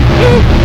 Oh!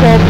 Jacob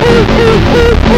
Uh, uh, uh, uh.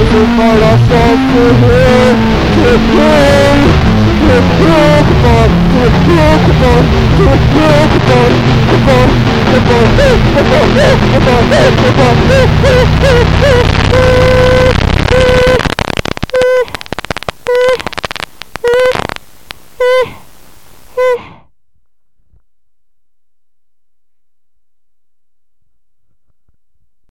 Isn't my last song for him? Clip, clip, clip, come on, clip, clip, come on, clip, clip, come on, come on, come on, come on, come on, come on, come on, come on, come on, come on, come on,